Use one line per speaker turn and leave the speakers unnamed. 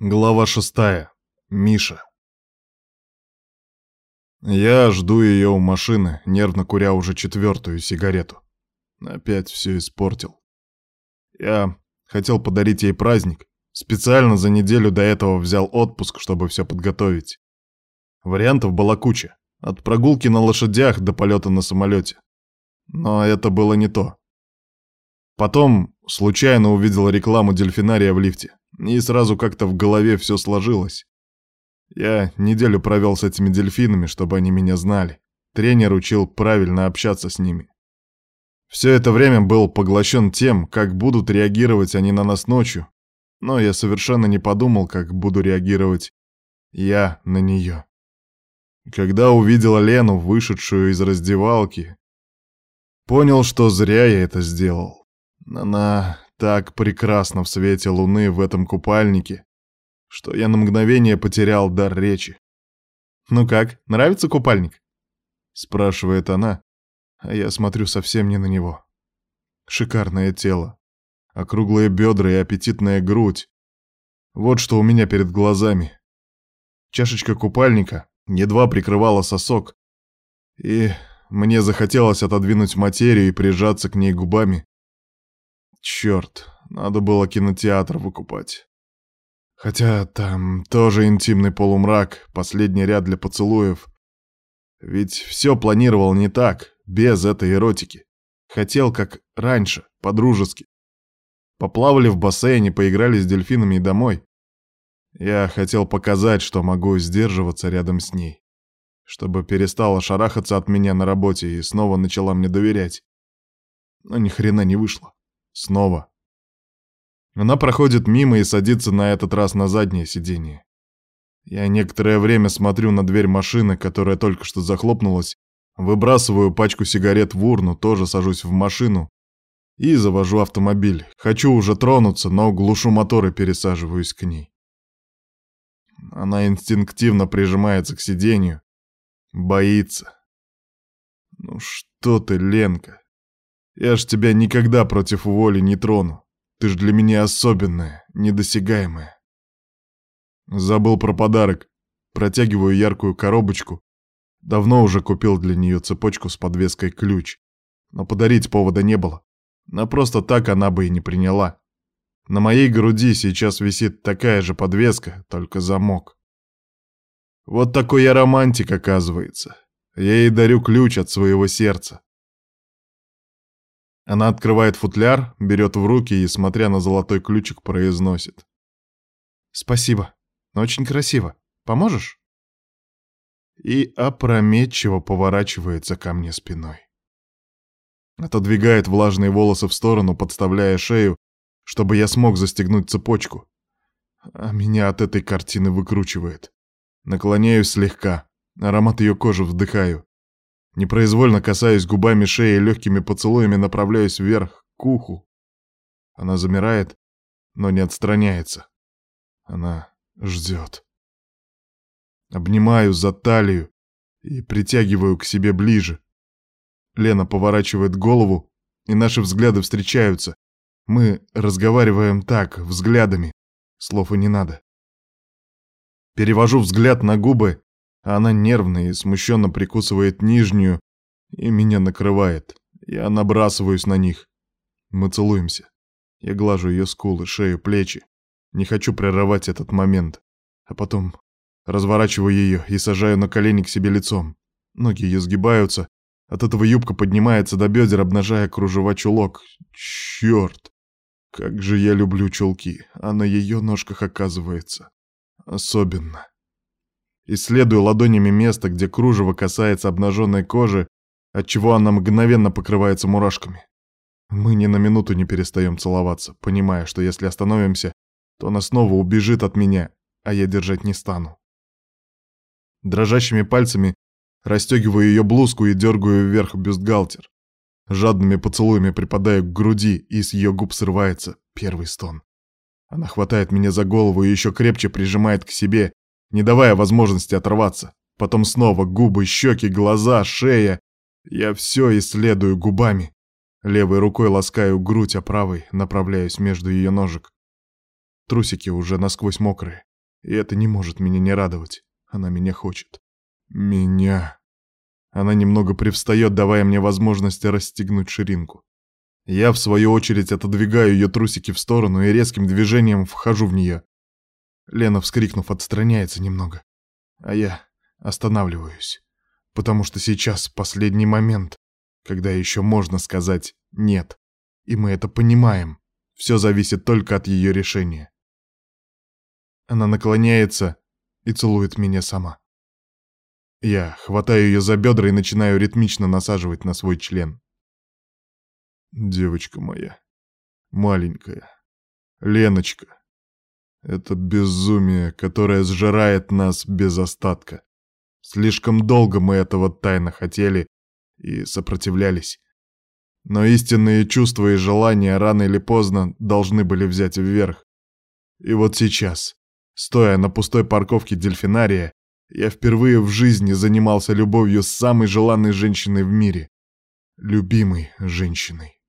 Глава шестая. Миша. Я жду ее у машины, нервно куря уже четвертую сигарету. Опять все испортил. Я хотел подарить ей праздник. Специально за неделю до этого взял отпуск, чтобы все подготовить. Вариантов была куча. От прогулки на лошадях до полета на самолете. Но это было не то. Потом случайно увидел рекламу дельфинария в лифте. И сразу как-то в голове все сложилось. Я неделю провел с этими дельфинами, чтобы они меня знали. Тренер учил правильно общаться с ними. Все это время был поглощен тем, как будут реагировать они на нас ночью, но я совершенно не подумал, как буду реагировать я на нее. Когда увидела Лену, вышедшую из раздевалки, понял, что зря я это сделал. Она так прекрасно в свете луны в этом купальнике, что я на мгновение потерял дар речи. «Ну как, нравится купальник?» — спрашивает она, а я смотрю совсем не на него. Шикарное тело, округлые бедра и аппетитная грудь. Вот что у меня перед глазами. Чашечка купальника едва прикрывала сосок, и мне захотелось отодвинуть материю и прижаться к ней губами, Черт, надо было кинотеатр выкупать. Хотя там тоже интимный полумрак, последний ряд для поцелуев. Ведь все планировал не так, без этой эротики. Хотел как раньше, по-дружески. Поплавали в бассейне, поиграли с дельфинами и домой. Я хотел показать, что могу сдерживаться рядом с ней. Чтобы перестала шарахаться от меня на работе и снова начала мне доверять. Но ни хрена не вышло. Снова. Она проходит мимо и садится на этот раз на заднее сиденье. Я некоторое время смотрю на дверь машины, которая только что захлопнулась, выбрасываю пачку сигарет в урну, тоже сажусь в машину и завожу автомобиль. Хочу уже тронуться, но глушу мотор и пересаживаюсь к ней. Она инстинктивно прижимается к сиденью, боится. Ну что ты, Ленка? Я ж тебя никогда против воли не трону. Ты ж для меня особенная, недосягаемая. Забыл про подарок. Протягиваю яркую коробочку. Давно уже купил для нее цепочку с подвеской ключ. Но подарить повода не было. Но просто так она бы и не приняла. На моей груди сейчас висит такая же подвеска, только замок. Вот такой я романтик, оказывается. Я ей дарю ключ от своего сердца. Она открывает футляр, берет в руки и, смотря на золотой ключик, произносит. «Спасибо. Очень красиво. Поможешь?» И опрометчиво поворачивается ко мне спиной. Отодвигает влажные волосы в сторону, подставляя шею, чтобы я смог застегнуть цепочку. А меня от этой картины выкручивает. Наклоняюсь слегка, аромат ее кожи вдыхаю. Непроизвольно касаюсь губами шеи и легкими поцелуями направляюсь вверх, к уху. Она замирает, но не отстраняется. Она ждет. Обнимаю за талию и притягиваю к себе ближе. Лена поворачивает голову, и наши взгляды встречаются. Мы разговариваем так, взглядами. Слов и не надо. Перевожу взгляд на губы она нервно и смущенно прикусывает нижнюю, и меня накрывает. Я набрасываюсь на них. Мы целуемся. Я глажу ее скулы, шею, плечи. Не хочу прерывать этот момент. А потом разворачиваю ее и сажаю на колени к себе лицом. Ноги ее сгибаются. От этого юбка поднимается до бедер, обнажая кружева чулок. Черт! Как же я люблю чулки, а на ее ножках оказывается. Особенно. Исследую ладонями место, где кружево касается обнаженной кожи, отчего она мгновенно покрывается мурашками. Мы ни на минуту не перестаем целоваться, понимая, что если остановимся, то она снова убежит от меня, а я держать не стану. Дрожащими пальцами расстегиваю ее блузку и дергаю вверх бюстгальтер. Жадными поцелуями припадаю к груди, и с ее губ срывается первый стон. Она хватает меня за голову и еще крепче прижимает к себе, не давая возможности оторваться. Потом снова губы, щеки, глаза, шея. Я все исследую губами. Левой рукой ласкаю грудь, а правой направляюсь между ее ножек. Трусики уже насквозь мокрые. И это не может меня не радовать. Она меня хочет. Меня. Она немного привстает, давая мне возможность расстегнуть ширинку. Я, в свою очередь, отодвигаю ее трусики в сторону и резким движением вхожу в нее. Лена, вскрикнув, отстраняется немного. А я останавливаюсь. Потому что сейчас последний момент, когда еще можно сказать «нет». И мы это понимаем. Все зависит только от ее решения. Она наклоняется и целует меня сама. Я хватаю ее за бедра и начинаю ритмично насаживать на свой член. Девочка моя, маленькая, Леночка. Это безумие, которое сжирает нас без остатка. Слишком долго мы этого тайно хотели и сопротивлялись. Но истинные чувства и желания рано или поздно должны были взять вверх. И вот сейчас, стоя на пустой парковке дельфинария, я впервые в жизни занимался любовью с самой желанной женщиной в мире. Любимой женщиной.